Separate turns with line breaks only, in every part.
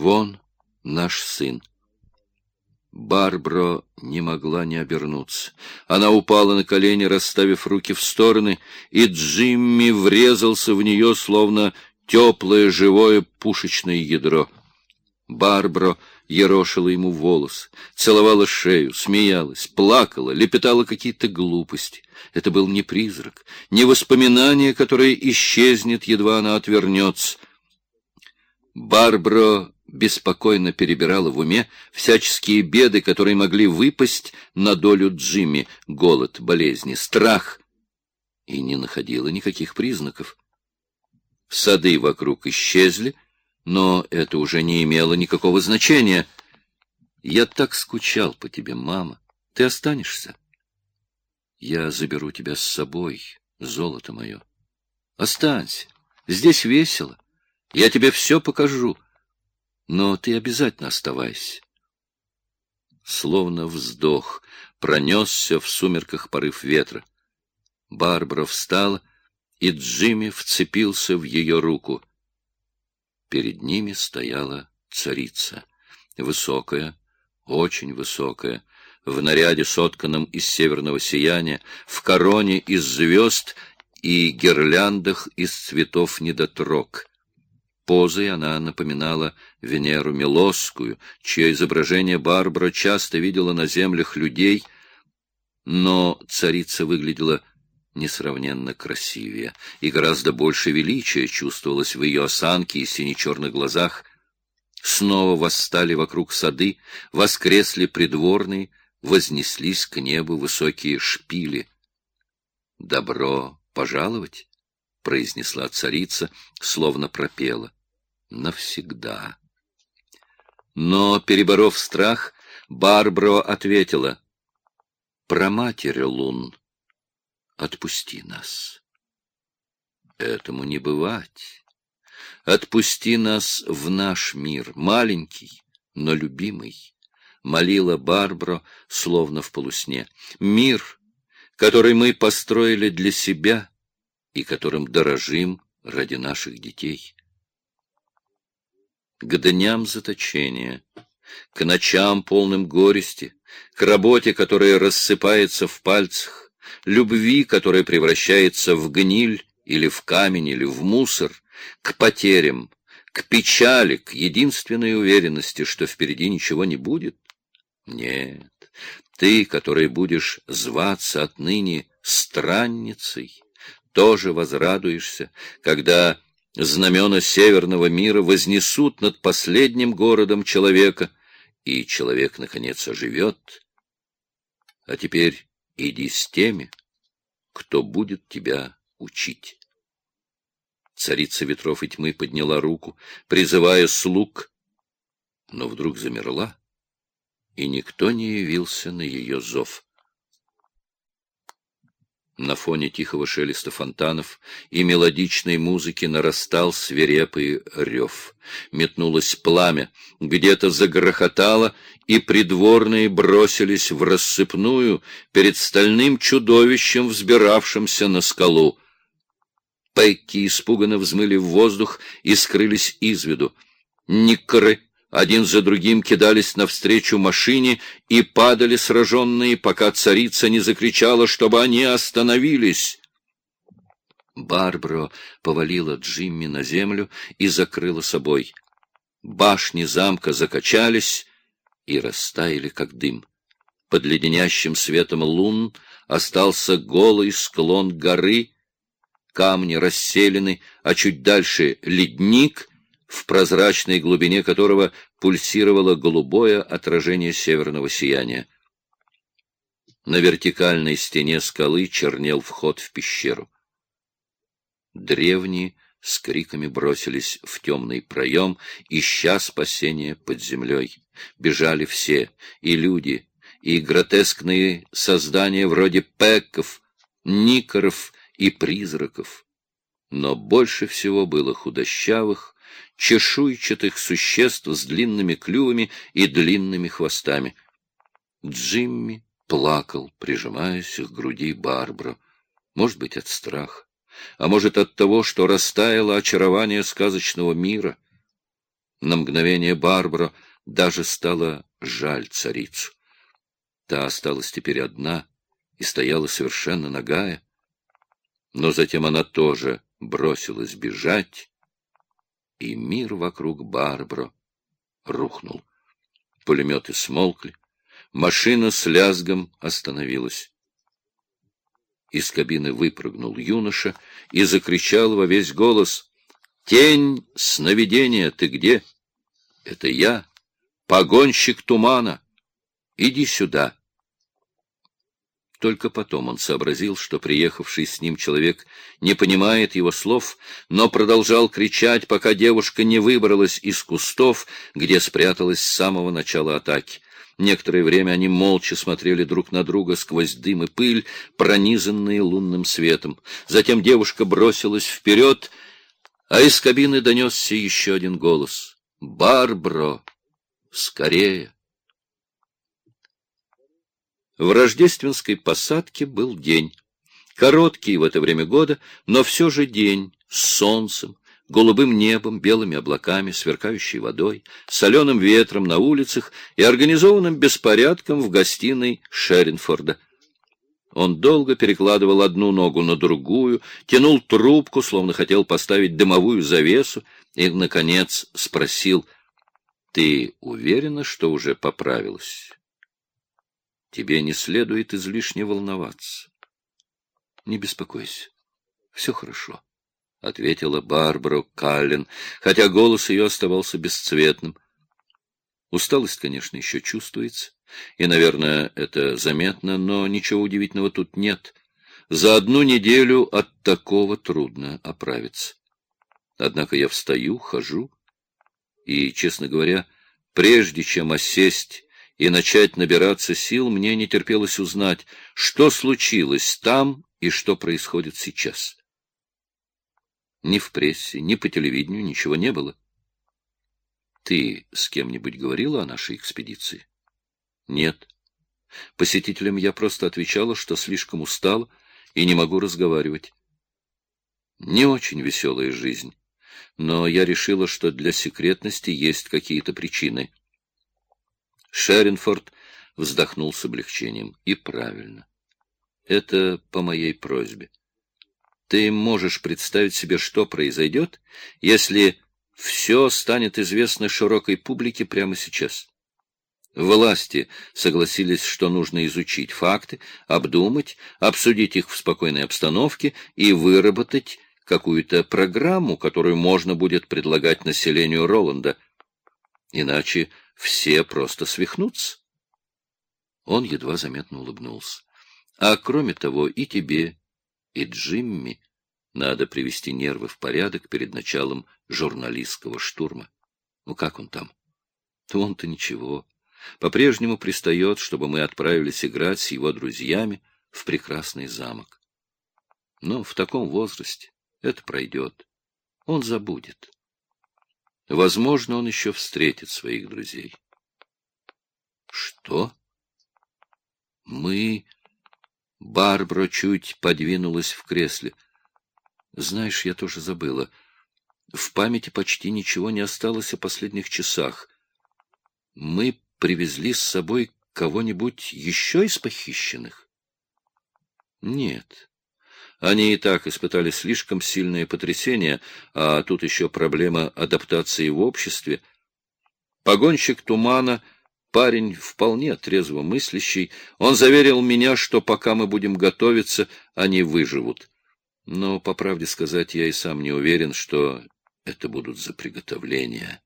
Вон наш сын. Барбро не могла не обернуться. Она упала на колени, расставив руки в стороны, и Джимми врезался в нее, словно теплое живое пушечное ядро. Барбро ерошила ему волос, целовала шею, смеялась, плакала, лепетала какие-то глупости. Это был не призрак, не воспоминание, которое исчезнет, едва она отвернется. Барбро беспокойно перебирала в уме всяческие беды, которые могли выпасть на долю Джимми, голод, болезни, страх, и не находила никаких признаков. Сады вокруг исчезли, но это уже не имело никакого значения. «Я так скучал по тебе, мама. Ты останешься?» «Я заберу тебя с собой, золото мое. Останься. Здесь весело. Я тебе все покажу» но ты обязательно оставайся. Словно вздох пронесся в сумерках порыв ветра. Барбара встала, и Джимми вцепился в ее руку. Перед ними стояла царица, высокая, очень высокая, в наряде, сотканном из северного сияния, в короне из звезд и гирляндах из цветов недотрог — Позой она напоминала Венеру Милосскую, чье изображение Барбара часто видела на землях людей, но царица выглядела несравненно красивее, и гораздо больше величия чувствовалось в ее осанке и сине-черных глазах. Снова восстали вокруг сады, воскресли придворные, вознеслись к небу высокие шпили. «Добро пожаловать!» — произнесла царица, словно пропела навсегда. Но, переборов страх, Барбро ответила, «Про матери Лун, отпусти нас». Этому не бывать. Отпусти нас в наш мир, маленький, но любимый, — молила Барбро, словно в полусне. Мир, который мы построили для себя и которым дорожим ради наших детей к дням заточения, к ночам полным горести, к работе, которая рассыпается в пальцах, любви, которая превращается в гниль или в камень или в мусор, к потерям, к печали, к единственной уверенности, что впереди ничего не будет? Нет, ты, который будешь зваться отныне странницей, тоже возрадуешься, когда знамена северного мира вознесут над последним городом человека, и человек, наконец, оживет. А теперь иди с теми, кто будет тебя учить. Царица ветров и тьмы подняла руку, призывая слуг, но вдруг замерла, и никто не явился на ее зов. На фоне тихого шелеста фонтанов и мелодичной музыки нарастал свирепый рев. Метнулось пламя, где-то загрохотало, и придворные бросились в рассыпную перед стальным чудовищем, взбиравшимся на скалу. Пекки испуганно взмыли в воздух и скрылись из виду. Никкоры один за другим кидались навстречу машине и падали сраженные, пока царица не закричала, чтобы они остановились. Барбро повалила Джимми на землю и закрыла собой. Башни замка закачались и растаяли, как дым. Под леденящим светом лун остался голый склон горы, камни расселены, а чуть дальше ледник — в прозрачной глубине которого пульсировало голубое отражение северного сияния. На вертикальной стене скалы чернел вход в пещеру. Древние с криками бросились в темный проем, ища спасения под землей. Бежали все, и люди, и гротескные создания вроде пекков, никоров и призраков. Но больше всего было худощавых, чешуйчатых существ с длинными клювами и длинными хвостами. Джимми плакал, прижимаясь к груди Барбара, может быть, от страха, а может, от того, что растаяло очарование сказочного мира. На мгновение Барбара даже стало жаль царицу. Та осталась теперь одна и стояла совершенно нагая. Но затем она тоже бросилась бежать, и мир вокруг Барбаро рухнул. Пулеметы смолкли, машина с лязгом остановилась. Из кабины выпрыгнул юноша и закричал во весь голос «Тень сновидения, ты где?» «Это я, погонщик тумана. Иди сюда». Только потом он сообразил, что приехавший с ним человек не понимает его слов, но продолжал кричать, пока девушка не выбралась из кустов, где спряталась с самого начала атаки. Некоторое время они молча смотрели друг на друга сквозь дым и пыль, пронизанные лунным светом. Затем девушка бросилась вперед, а из кабины донесся еще один голос. «Барбро! Скорее!» В рождественской посадке был день. Короткий в это время года, но все же день, с солнцем, голубым небом, белыми облаками, сверкающей водой, соленым ветром на улицах и организованным беспорядком в гостиной Шеринфорда. Он долго перекладывал одну ногу на другую, тянул трубку, словно хотел поставить дымовую завесу, и, наконец, спросил, «Ты уверена, что уже поправилась?» Тебе не следует излишне волноваться. — Не беспокойся. Все хорошо, — ответила Барбара Каллен, хотя голос ее оставался бесцветным. Усталость, конечно, еще чувствуется, и, наверное, это заметно, но ничего удивительного тут нет. За одну неделю от такого трудно оправиться. Однако я встаю, хожу, и, честно говоря, прежде чем осесть и начать набираться сил, мне не терпелось узнать, что случилось там и что происходит сейчас. Ни в прессе, ни по телевидению ничего не было. Ты с кем-нибудь говорила о нашей экспедиции? Нет. Посетителям я просто отвечала, что слишком устала и не могу разговаривать. Не очень веселая жизнь, но я решила, что для секретности есть какие-то причины. Шеринфорд вздохнул с облегчением. И правильно. Это по моей просьбе. Ты можешь представить себе, что произойдет, если все станет известно широкой публике прямо сейчас? Власти согласились, что нужно изучить факты, обдумать, обсудить их в спокойной обстановке и выработать какую-то программу, которую можно будет предлагать населению Роланда. Иначе все просто свихнутся. Он едва заметно улыбнулся. А кроме того, и тебе, и Джимми надо привести нервы в порядок перед началом журналистского штурма. Ну как он там? Он-то ничего. По-прежнему пристает, чтобы мы отправились играть с его друзьями в прекрасный замок. Но в таком возрасте это пройдет. Он забудет. Возможно, он еще встретит своих друзей. Что? Мы... Барбара чуть подвинулась в кресле. Знаешь, я тоже забыла. В памяти почти ничего не осталось о последних часах. Мы привезли с собой кого-нибудь еще из похищенных? Нет. Они и так испытали слишком сильное потрясение, а тут еще проблема адаптации в обществе. Погонщик тумана, парень вполне трезво мыслящий, он заверил меня, что пока мы будем готовиться, они выживут. Но, по правде сказать, я и сам не уверен, что это будут за приготовления.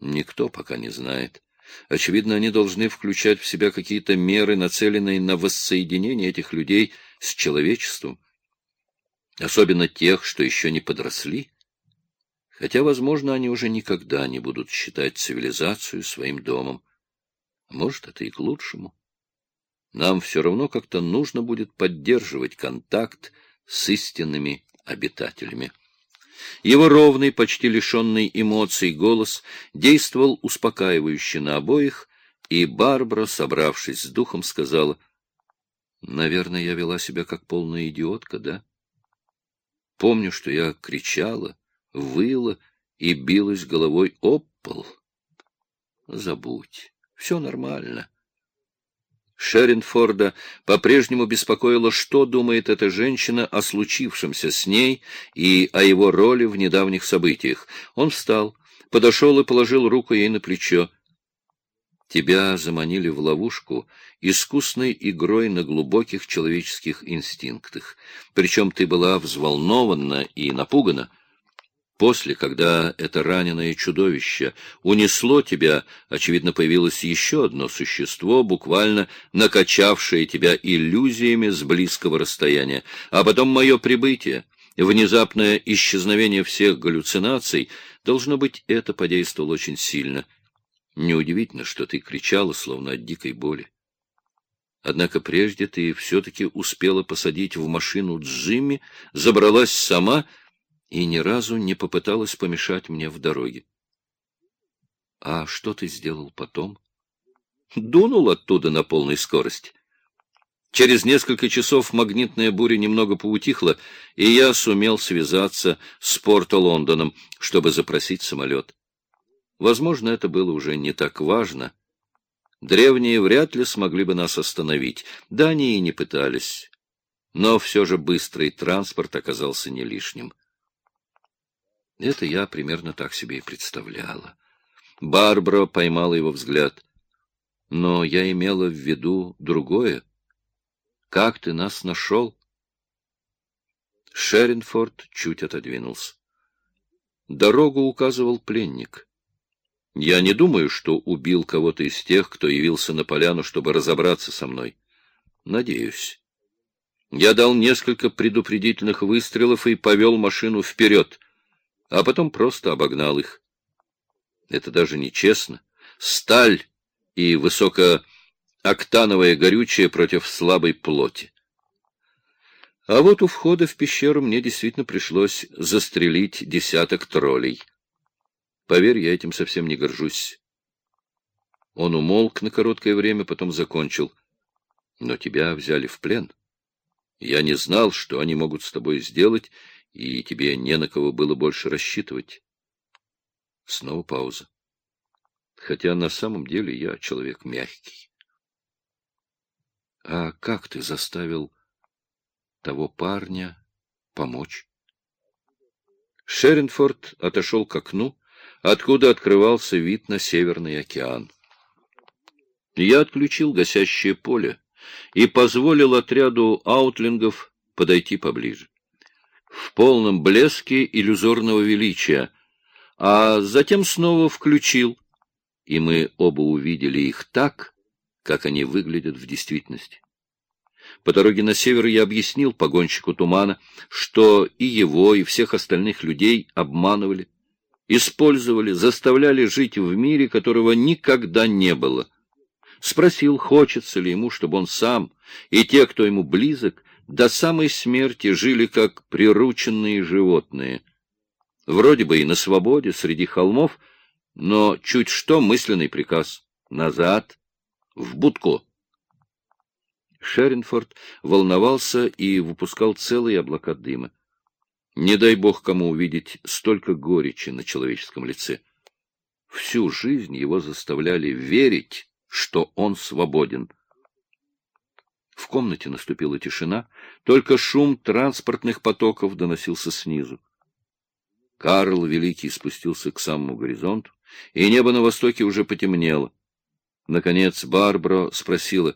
Никто пока не знает. Очевидно, они должны включать в себя какие-то меры, нацеленные на воссоединение этих людей с человечеством особенно тех, что еще не подросли, хотя, возможно, они уже никогда не будут считать цивилизацию своим домом. может, это и к лучшему. Нам все равно как-то нужно будет поддерживать контакт с истинными обитателями. Его ровный, почти лишенный эмоций голос действовал успокаивающе на обоих, и Барбара, собравшись с духом, сказала, «Наверное, я вела себя как полная идиотка, да?» Помню, что я кричала, выла и билась головой об пол. Забудь. Все нормально. Шеринфорда по-прежнему беспокоило, что думает эта женщина о случившемся с ней и о его роли в недавних событиях. Он встал, подошел и положил руку ей на плечо. Тебя заманили в ловушку искусной игрой на глубоких человеческих инстинктах. Причем ты была взволнована и напугана. После, когда это раненое чудовище унесло тебя, очевидно, появилось еще одно существо, буквально накачавшее тебя иллюзиями с близкого расстояния. А потом мое прибытие, внезапное исчезновение всех галлюцинаций, должно быть, это подействовало очень сильно. Неудивительно, что ты кричала, словно от дикой боли. Однако прежде ты все-таки успела посадить в машину Джимми, забралась сама — и ни разу не попыталась помешать мне в дороге. — А что ты сделал потом? — Дунул оттуда на полной скорости. Через несколько часов магнитная буря немного поутихла, и я сумел связаться с Порто-Лондоном, чтобы запросить самолет. Возможно, это было уже не так важно. Древние вряд ли смогли бы нас остановить, да они и не пытались. Но все же быстрый транспорт оказался не лишним. Это я примерно так себе и представляла. Барбара поймала его взгляд. Но я имела в виду другое. Как ты нас нашел? Шеринфорд чуть отодвинулся. Дорогу указывал пленник. Я не думаю, что убил кого-то из тех, кто явился на поляну, чтобы разобраться со мной. Надеюсь. Я дал несколько предупредительных выстрелов и повел машину вперед — а потом просто обогнал их. Это даже нечестно. Сталь и высокооктановое горючее против слабой плоти. А вот у входа в пещеру мне действительно пришлось застрелить десяток троллей. Поверь, я этим совсем не горжусь. Он умолк на короткое время, потом закончил. Но тебя взяли в плен. Я не знал, что они могут с тобой сделать, и тебе не на кого было больше рассчитывать. Снова пауза. Хотя на самом деле я человек мягкий. А как ты заставил того парня помочь? Шеренфорд отошел к окну, откуда открывался вид на Северный океан. Я отключил гасящее поле и позволил отряду аутлингов подойти поближе в полном блеске иллюзорного величия, а затем снова включил, и мы оба увидели их так, как они выглядят в действительности. По дороге на север я объяснил погонщику тумана, что и его, и всех остальных людей обманывали, использовали, заставляли жить в мире, которого никогда не было. Спросил, хочется ли ему, чтобы он сам и те, кто ему близок, до самой смерти жили как прирученные животные. Вроде бы и на свободе, среди холмов, но чуть что мысленный приказ — назад, в будку. Шеринфорд волновался и выпускал целые облака дыма. Не дай бог кому увидеть столько горечи на человеческом лице. Всю жизнь его заставляли верить, что он свободен — в комнате наступила тишина, только шум транспортных потоков доносился снизу. Карл Великий спустился к самому горизонту, и небо на востоке уже потемнело. Наконец Барбара спросила,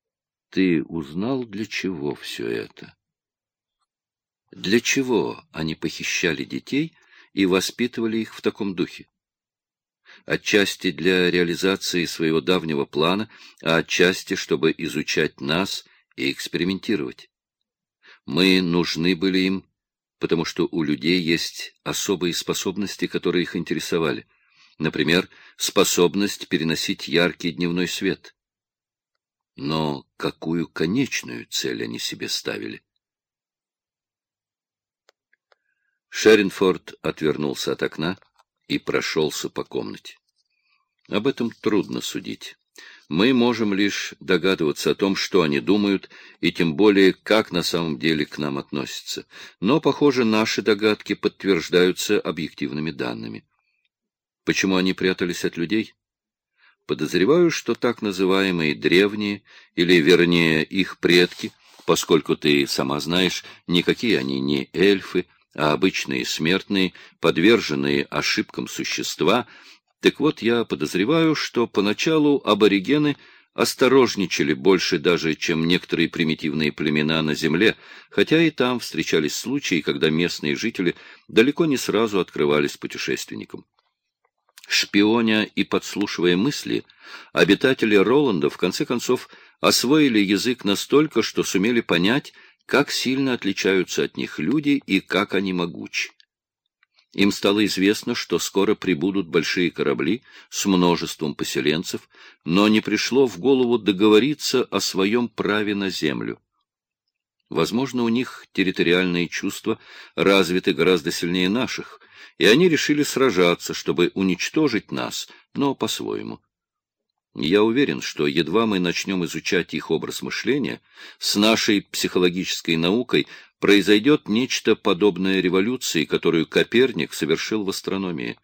— Ты узнал, для чего все это? Для чего они похищали детей и воспитывали их в таком духе? отчасти для реализации своего давнего плана, а отчасти, чтобы изучать нас и экспериментировать. Мы нужны были им, потому что у людей есть особые способности, которые их интересовали. Например, способность переносить яркий дневной свет. Но какую конечную цель они себе ставили? Шеринфорд отвернулся от окна и прошелся по комнате. Об этом трудно судить. Мы можем лишь догадываться о том, что они думают, и тем более, как на самом деле к нам относятся. Но, похоже, наши догадки подтверждаются объективными данными. Почему они прятались от людей? Подозреваю, что так называемые древние, или, вернее, их предки, поскольку ты сама знаешь, никакие они не эльфы, а обычные смертные, подверженные ошибкам существа, так вот я подозреваю, что поначалу аборигены осторожничали больше даже, чем некоторые примитивные племена на земле, хотя и там встречались случаи, когда местные жители далеко не сразу открывались путешественникам. Шпионя и подслушивая мысли, обитатели Роланда в конце концов освоили язык настолько, что сумели понять, как сильно отличаются от них люди и как они могучи. Им стало известно, что скоро прибудут большие корабли с множеством поселенцев, но не пришло в голову договориться о своем праве на землю. Возможно, у них территориальные чувства развиты гораздо сильнее наших, и они решили сражаться, чтобы уничтожить нас, но по-своему. Я уверен, что едва мы начнем изучать их образ мышления, с нашей психологической наукой произойдет нечто подобное революции, которую Коперник совершил в астрономии.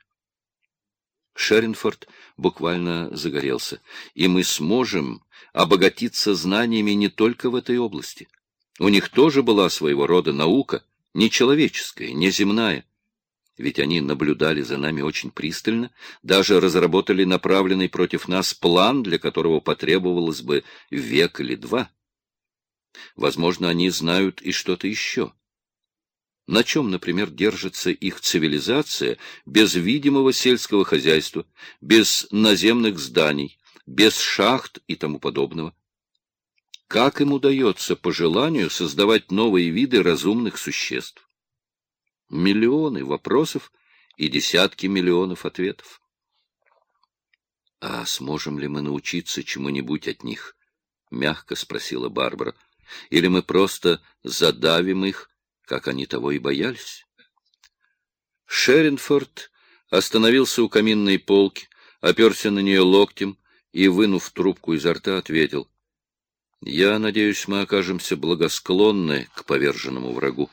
Шеринфорд буквально загорелся, и мы сможем обогатиться знаниями не только в этой области. У них тоже была своего рода наука, не человеческая, не земная ведь они наблюдали за нами очень пристально, даже разработали направленный против нас план, для которого потребовалось бы век или два. Возможно, они знают и что-то еще. На чем, например, держится их цивилизация без видимого сельского хозяйства, без наземных зданий, без шахт и тому подобного? Как им удается по желанию создавать новые виды разумных существ? Миллионы вопросов и десятки миллионов ответов. — А сможем ли мы научиться чему-нибудь от них? — мягко спросила Барбара. — Или мы просто задавим их, как они того и боялись? Шеринфорд остановился у каминной полки, оперся на нее локтем и, вынув трубку изо рта, ответил. — Я надеюсь, мы окажемся благосклонны к поверженному врагу.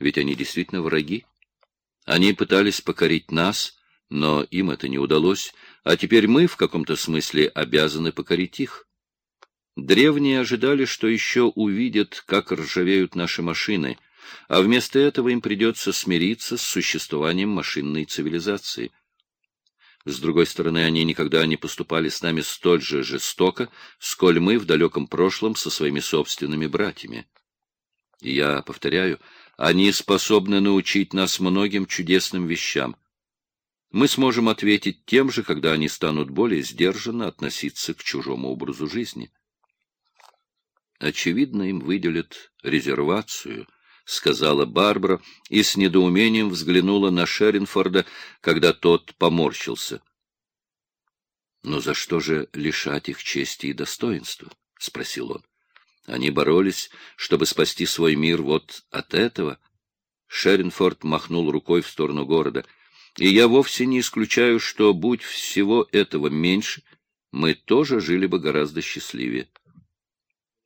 Ведь они действительно враги. Они пытались покорить нас, но им это не удалось, а теперь мы в каком-то смысле обязаны покорить их. Древние ожидали, что еще увидят, как ржавеют наши машины, а вместо этого им придется смириться с существованием машинной цивилизации. С другой стороны, они никогда не поступали с нами столь же жестоко, сколь мы в далеком прошлом со своими собственными братьями. я повторяю, они способны научить нас многим чудесным вещам. Мы сможем ответить тем же, когда они станут более сдержанно относиться к чужому образу жизни. Очевидно, им выделят резервацию, — сказала Барбара и с недоумением взглянула на Шеринфорда, когда тот поморщился. — Но за что же лишать их чести и достоинства? — спросил он. Они боролись, чтобы спасти свой мир вот от этого. Шеринфорд махнул рукой в сторону города. И я вовсе не исключаю, что, будь всего этого меньше, мы тоже жили бы гораздо счастливее.